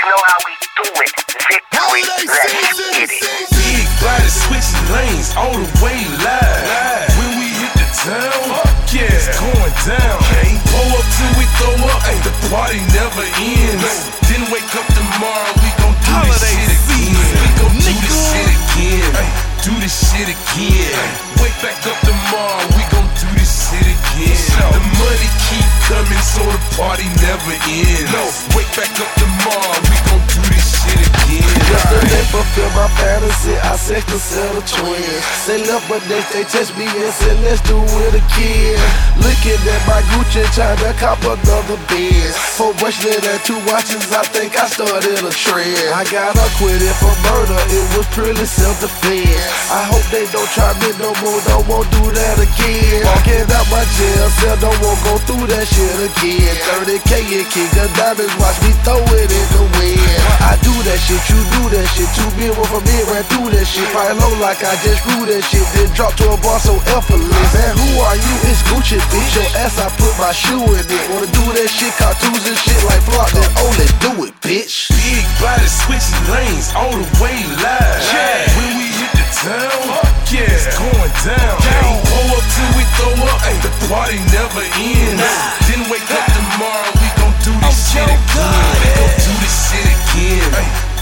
you know how we do it. Victory, let's get it. Big body switching lanes all the way live. When we hit the town, yeah, it's going down. Pull up till we throw up, the party never ends. Then wake up tomorrow, we gon' do this shit again. We gon' do this shit again. Do this shit again. Wake back up tomorrow, we gon' do this shit again. The money keep coming, so the party never ends. Wake back up tomorrow, Fulfilled my fantasy, I sex a set of twins. They left but they, they touched me and said let's do it again. Looking at my Gucci trying to cop another Benz. Four bracelet and two watches, I think I started a trend. I got acquitted for murder, it was purely self-defense. I hope they don't try me no more, don't want do that again. Walking out my jail cell, don't want go through that shit again. 30k in King of Diamonds, watch me throw that shit, you do that shit. Two men one from me ran through that shit. Fire low like I just grew that shit. Then drop to a bar so effortless. Man, who are you? It's Gucci, bitch. Your ass, I put my shoe in it. Wanna do that shit, cartoons and shit like block, then only do it, bitch. Big body switching lanes all the way live. When we hit the town, yeah, it's going down. Pull up till we throw up, the party never ends. Then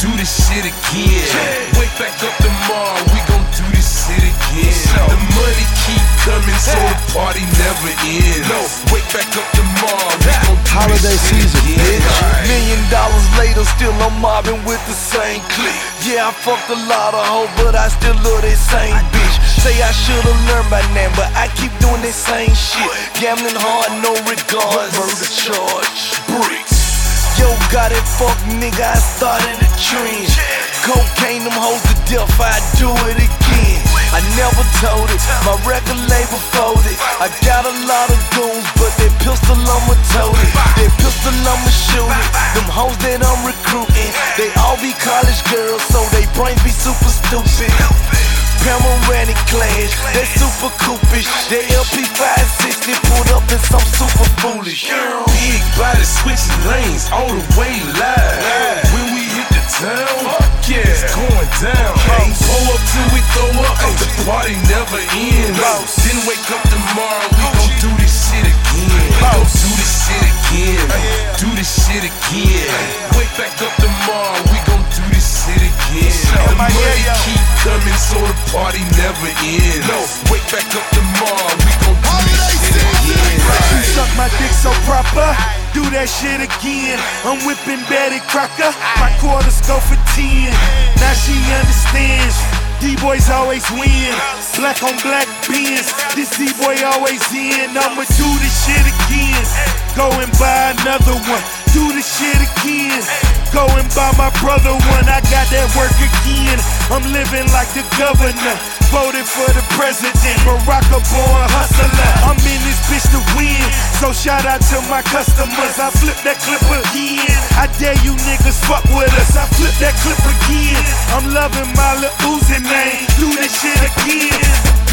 Do this shit again. Wake back up tomorrow, we gon' do this shit again. The money keep coming, so the party never ends. Wake back up tomorrow, we gon' do Holiday this shit season, again. bitch. Million dollars later, still I'm mobbing with the same clique. Yeah, I fucked a lot of hoes, but I still love that same bitch. Say I should've learned by now, but I keep doing that same shit. Gambling hard, no regards. Murder charge, got it, fuck nigga, I started a trend. Cocaine, them hoes to death, I do it again. I never told it, my record label folded. I got a lot of goons, but that pistol I'ma tote it. That pistol I'ma shoot it. Them hoes that I'm recruiting, they all be college girls, so they brains be super stupid. Panoramic clash, they super coupish. They LP 560 pulled up in some super foolish. Big body switching lanes all the way live. When we hit the town, yeah, it's going down. Pull up till we throw up, the party never ends. Then wake up tomorrow, we gon' do this shit again. We gon' do this shit again. Do this shit again. Wake back up tomorrow, we gon' do this shit again. The money keep coming, so the party never ends. Wake back up tomorrow, we gon' do this shit again. She suck my dick so proper. Do that shit again. I'm whipping Betty Crocker. My quarters go for 10. Now she understands. D-boys always win. Black on black Benz. This D-boy always in. I'ma do this shit again. Go and buy another one. Do this shit again. Go and buy my brother one. I got that work again. Living like the governor. Voted for the president. Barack born hustler. I'm in this bitch to win. So shout out to my customers. I flip that clip again. I dare you niggas fuck with us. I flip that clip again. I'm loving my little Uzi name. Do this shit again.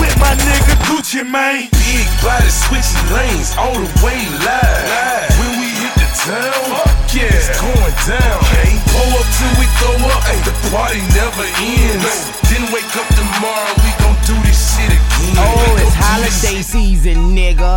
With my nigga Gucci Mane. Big body switching lanes all the way live. Down. Pull up till we throw up, the party never ends. Then wake up tomorrow, we gon' do this shit again. Oh, it's holiday season, nigga.